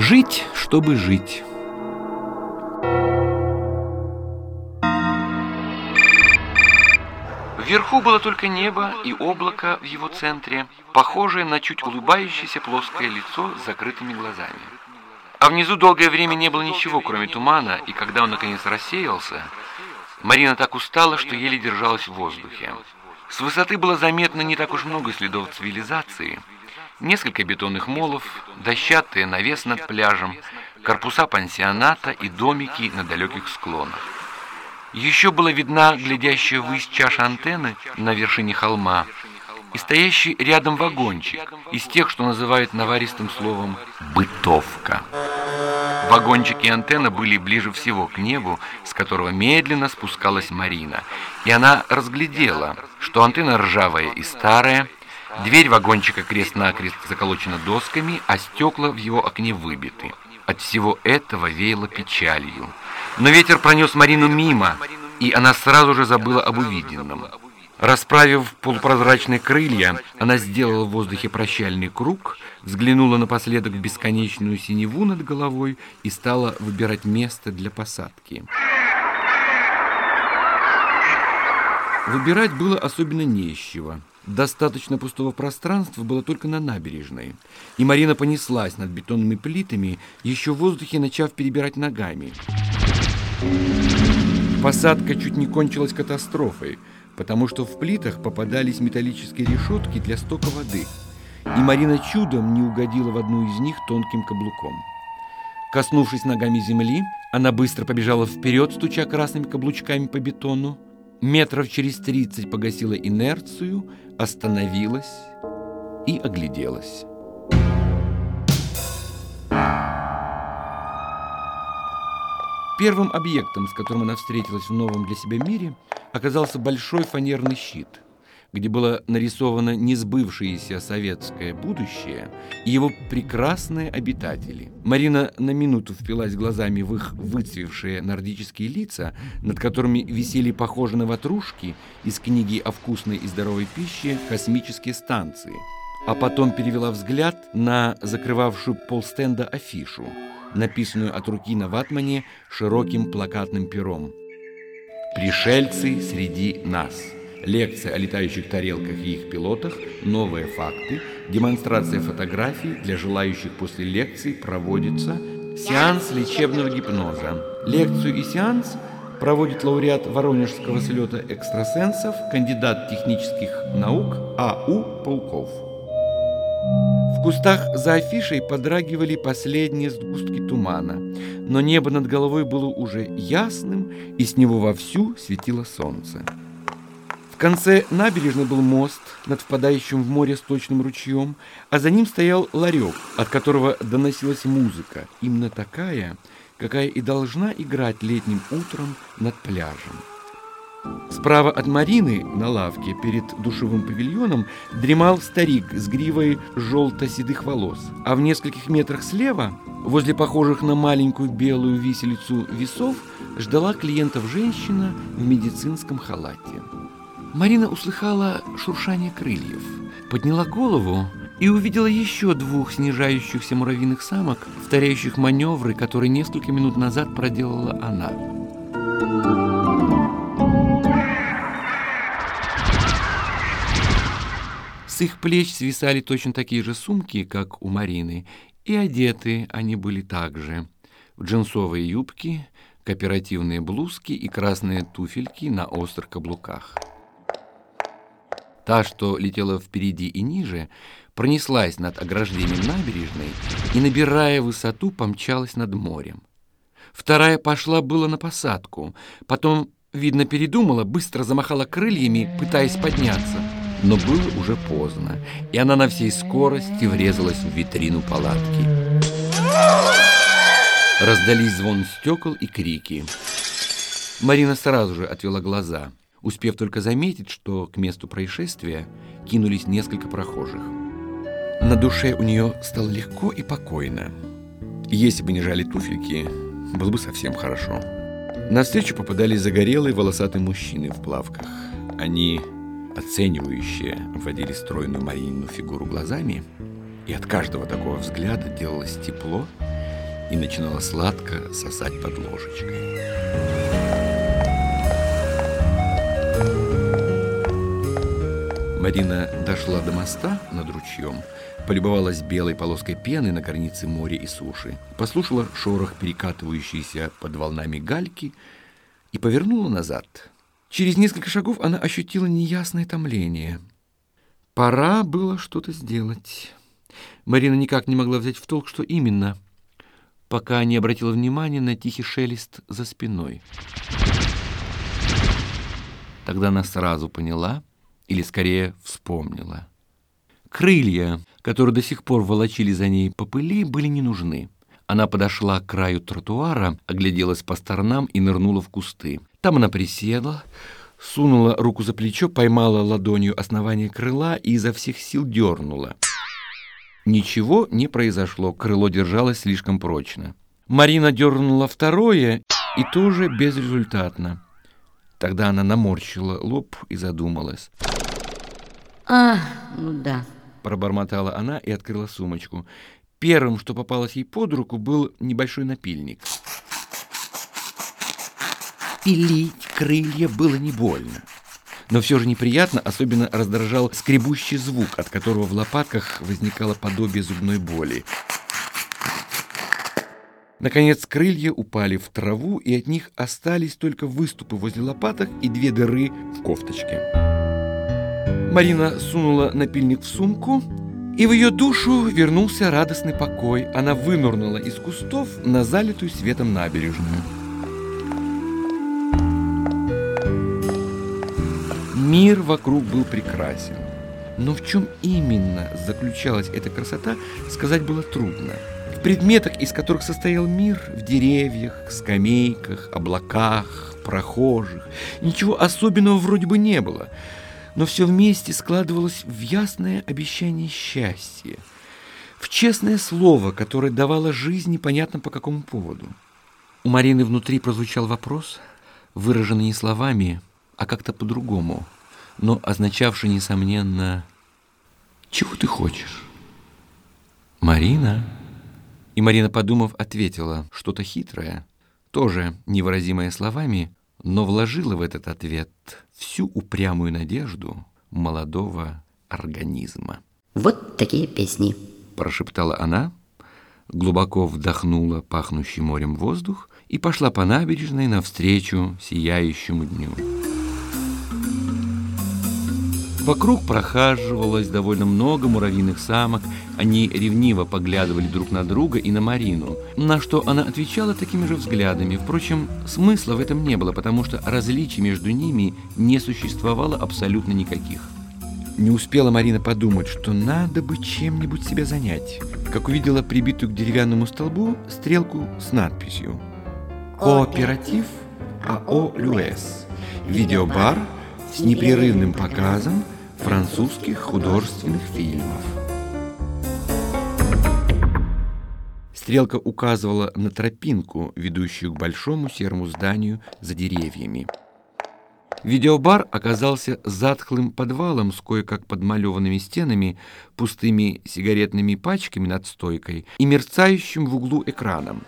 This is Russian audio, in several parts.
Жить, чтобы жить. Вверху было только небо и облако в его центре, похожее на чуть улыбающееся плоское лицо с закрытыми глазами. А внизу долгое время не было ничего, кроме тумана, и когда он наконец рассеялся, Марина так устала, что еле держалась в воздухе. С высоты было заметно не так уж много следов цивилизации. Несколько бетонных молов, дощатый навес над пляжем, корпуса пансионата и домики на далеких склонах. Еще была видна глядящая ввысь чаша антенны на вершине холма и стоящий рядом вагончик из тех, что называют наваристым словом «бытовка». Вагончик и антенна были ближе всего к небу, с которого медленно спускалась Марина, и она разглядела, что антенна ржавая и старая, дверь вагончика крест-накрест заколочена досками, а стекла в его окне выбиты. От всего этого веяло печалью. Но ветер пронес Марину мимо, и она сразу же забыла об увиденном. Расправив полупрозрачные крылья, она сделала в воздухе прощальный круг, взглянула напоследок в бесконечную синеву над головой и стала выбирать место для посадки. Выбирать было особенно не Достаточно пустого пространства было только на набережной. И Марина понеслась над бетонными плитами, еще в воздухе начав перебирать ногами. Посадка чуть не кончилась катастрофой – потому что в плитах попадались металлические решетки для стока воды, и Марина чудом не угодила в одну из них тонким каблуком. Коснувшись ногами земли, она быстро побежала вперед, стуча красными каблучками по бетону, метров через тридцать погасила инерцию, остановилась и огляделась. Первым объектом, с которым она встретилась в новом для себя мире, оказался большой фанерный щит, где было нарисовано несбывшееся советское будущее и его прекрасные обитатели. Марина на минуту впилась глазами в их выцвевшие нордические лица, над которыми висели похожие на ватрушки из книги о вкусной и здоровой пище «Космические станции», а потом перевела взгляд на закрывавшую полстенда афишу – написанную от руки на ватмане широким плакатным пером. «Пришельцы среди нас». Лекция о летающих тарелках и их пилотах, новые факты, демонстрация фотографий для желающих после лекции проводится сеанс лечебного гипноза. Лекцию и сеанс проводит лауреат Воронежского слета экстрасенсов, кандидат технических наук А.У. Пауков. В кустах за афишей подрагивали последние сгустки тумана, но небо над головой было уже ясным, и с него вовсю светило солнце. Конце набережной был мост над впадающим в море сточным ручьем, а за ним стоял ларек, от которого доносилась музыка, именно такая, какая и должна играть летним утром над пляжем. Справа от Марины на лавке перед душевым павильоном дремал старик с гривой желто-седых волос, а в нескольких метрах слева, возле похожих на маленькую белую виселицу весов, ждала клиентов женщина в медицинском халате. Марина услыхала шуршание крыльев, подняла голову и увидела еще двух снижающихся муравьиных самок, повторяющих маневры, которые несколько минут назад проделала она. С их плеч свисали точно такие же сумки, как у Марины, и одеты они были также в джинсовые юбки, кооперативные блузки и красные туфельки на острых каблуках. Та, что летела впереди и ниже, пронеслась над ограждением набережной и, набирая высоту, помчалась над морем. Вторая пошла было на посадку, потом, видно, передумала, быстро замахала крыльями, пытаясь подняться — но было уже поздно, и она на всей скорости врезалась в витрину палатки. Раздались звон стекол и крики. Марина сразу же отвела глаза, успев только заметить, что к месту происшествия кинулись несколько прохожих. На душе у нее стало легко и покойно. Если бы не жали туфельки, было бы совсем хорошо. На встречу попадались загорелые волосатые мужчины в плавках. Они оценивающие водили стройную Маринину фигуру глазами, и от каждого такого взгляда делалось тепло, и начинала сладко сосать под ложечкой. Марина дошла до моста над ручьем, полюбовалась белой полоской пены на границе моря и суши, послушала шорох перекатывающейся под волнами гальки и повернула назад. Через несколько шагов она ощутила неясное томление. Пора было что-то сделать. Марина никак не могла взять в толк, что именно, пока не обратила внимания на тихий шелест за спиной. Тогда она сразу поняла — или скорее вспомнила. Крылья, которые до сих пор волочили за ней по пыли, были не нужны. Она подошла к краю тротуара, огляделась по сторонам и нырнула в кусты. Там она присела, сунула руку за плечо, поймала ладонью основание крыла и изо всех сил дернула. Ничего не произошло, крыло держалось слишком прочно. Марина дернула второе и тоже безрезультатно. Тогда она наморщила лоб и задумалась. А, ну да. Пробормотала она и открыла сумочку. Первым, что попалось ей под руку, был небольшой напильник. Пилить крылья было не больно. Но все же неприятно, особенно раздражал скребущий звук, от которого в лопатках возникало подобие зубной боли. Наконец крылья упали в траву, и от них остались только выступы возле лопаток и две дыры в кофточке. Марина сунула напильник в сумку, и в ее душу вернулся радостный покой. Она вынурнула из кустов на залитую светом набережную. Мир вокруг был прекрасен. Но в чем именно заключалась эта красота, сказать было трудно. В предметах, из которых состоял мир, в деревьях, скамейках, облаках, прохожих, ничего особенного вроде бы не было – но все вместе складывалось в ясное обещание счастья, в честное слово, которое давало жизнь непонятно по какому поводу. У Марины внутри прозвучал вопрос, выраженный не словами, а как-то по-другому, но означавший, несомненно, «Чего ты хочешь?» «Марина?» И Марина, подумав, ответила что-то хитрое, тоже невыразимое словами, но вложила в этот ответ всю упрямую надежду молодого организма. «Вот такие песни», – прошептала она, глубоко вдохнула пахнущий морем воздух и пошла по набережной навстречу сияющему дню. Вокруг прохаживалось довольно много муравьиных самок. Они ревниво поглядывали друг на друга и на Марину, на что она отвечала такими же взглядами. Впрочем, смысла в этом не было, потому что различий между ними не существовало абсолютно никаких. Не успела Марина подумать, что надо бы чем-нибудь себя занять, как увидела прибитую к деревянному столбу стрелку с надписью «Кооператив АО «Люэс». Видеобар с непрерывным показом французских художественных фильмов. Стрелка указывала на тропинку, ведущую к большому серому зданию за деревьями. Видеобар оказался затхлым подвалом с кое-как подмалеванными стенами, пустыми сигаретными пачками над стойкой и мерцающим в углу экраном.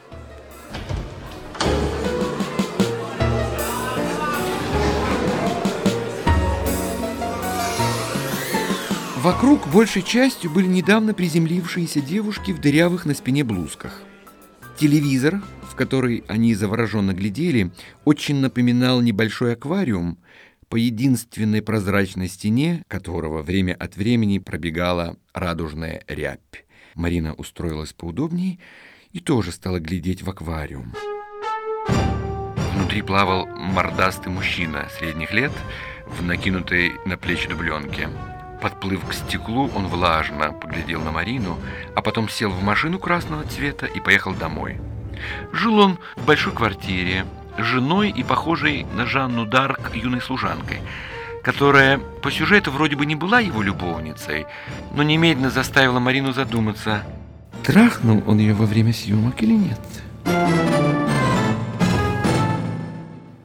Вокруг большей частью были недавно приземлившиеся девушки в дырявых на спине блузках. Телевизор, в который они завороженно глядели, очень напоминал небольшой аквариум, по единственной прозрачной стене которого время от времени пробегала радужная рябь. Марина устроилась поудобнее и тоже стала глядеть в аквариум. Внутри плавал мордастый мужчина средних лет в накинутой на плечи дубленке. Подплыв к стеклу, он влажно поглядел на Марину, а потом сел в машину красного цвета и поехал домой. Жил он в большой квартире, с женой и похожей на Жанну Дарк юной служанкой, которая по сюжету вроде бы не была его любовницей, но немедленно заставила Марину задуматься, трахнул он ее во время съемок или нет.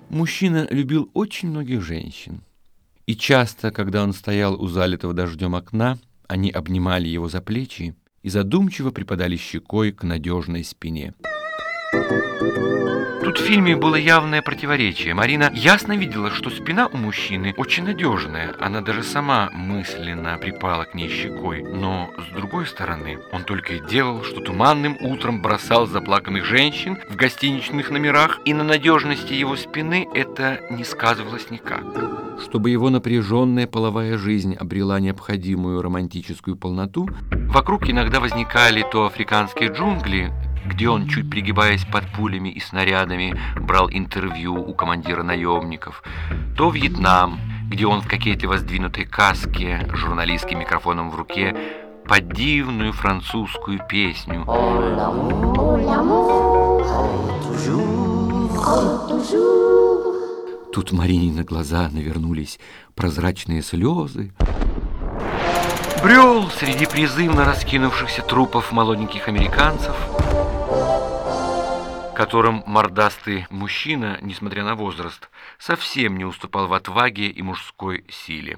Мужчина любил очень многих женщин. И часто, когда он стоял у залитого дождем окна, они обнимали его за плечи и задумчиво припадали щекой к надежной спине. Тут в фильме было явное противоречие. Марина ясно видела, что спина у мужчины очень надежная. Она даже сама мысленно припала к ней щекой. Но, с другой стороны, он только и делал, что туманным утром бросал заплаканных женщин в гостиничных номерах, и на надежности его спины это не сказывалось никак. Чтобы его напряженная половая жизнь обрела необходимую романтическую полноту, вокруг иногда возникали то африканские джунгли, где он, чуть пригибаясь под пулями и снарядами, брал интервью у командира наемников, то Вьетнам, где он в кокетливо сдвинутой каске, журналистским микрофоном в руке, под дивную французскую песню. Тут Марине на глаза навернулись прозрачные слезы. Брел среди призывно раскинувшихся трупов молоденьких американцев – которым мордастый мужчина, несмотря на возраст, совсем не уступал в отваге и мужской силе.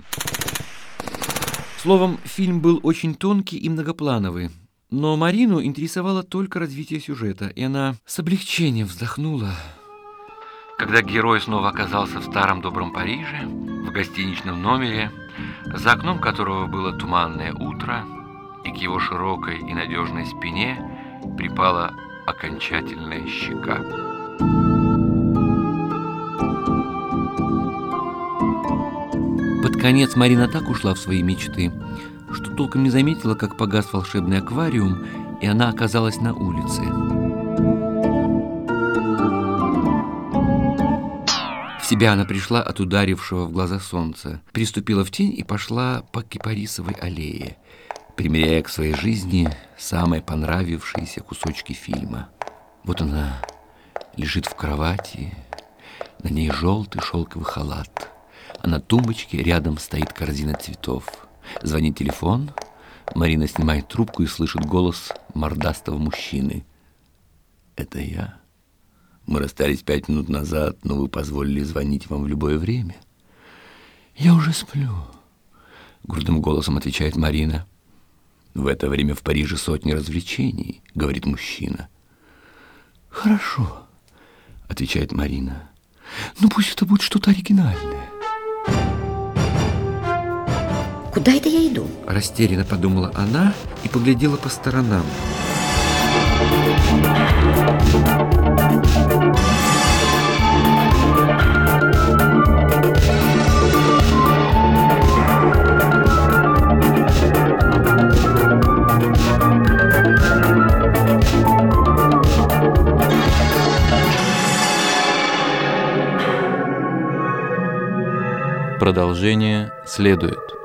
Словом, фильм был очень тонкий и многоплановый, но Марину интересовало только развитие сюжета, и она с облегчением вздохнула. Когда герой снова оказался в старом добром Париже, в гостиничном номере, за окном которого было туманное утро, и к его широкой и надежной спине припала окончательная щека. Под конец Марина так ушла в свои мечты, что толком не заметила, как погас волшебный аквариум, и она оказалась на улице. В себя она пришла от ударившего в глаза солнца, приступила в тень и пошла по Кипарисовой аллее – примеряя к своей жизни самые понравившиеся кусочки фильма. Вот она лежит в кровати, на ней желтый шелковый халат, а на тумбочке рядом стоит корзина цветов. Звонит телефон, Марина снимает трубку и слышит голос мордастого мужчины. «Это я. Мы расстались пять минут назад, но вы позволили звонить вам в любое время». «Я уже сплю», — грудным голосом отвечает Марина. В это время в Париже сотни развлечений, говорит мужчина. Хорошо, отвечает Марина. Ну пусть это будет что-то оригинальное. Куда это я иду? Растерянно подумала она и поглядела по сторонам. Продолжение следует.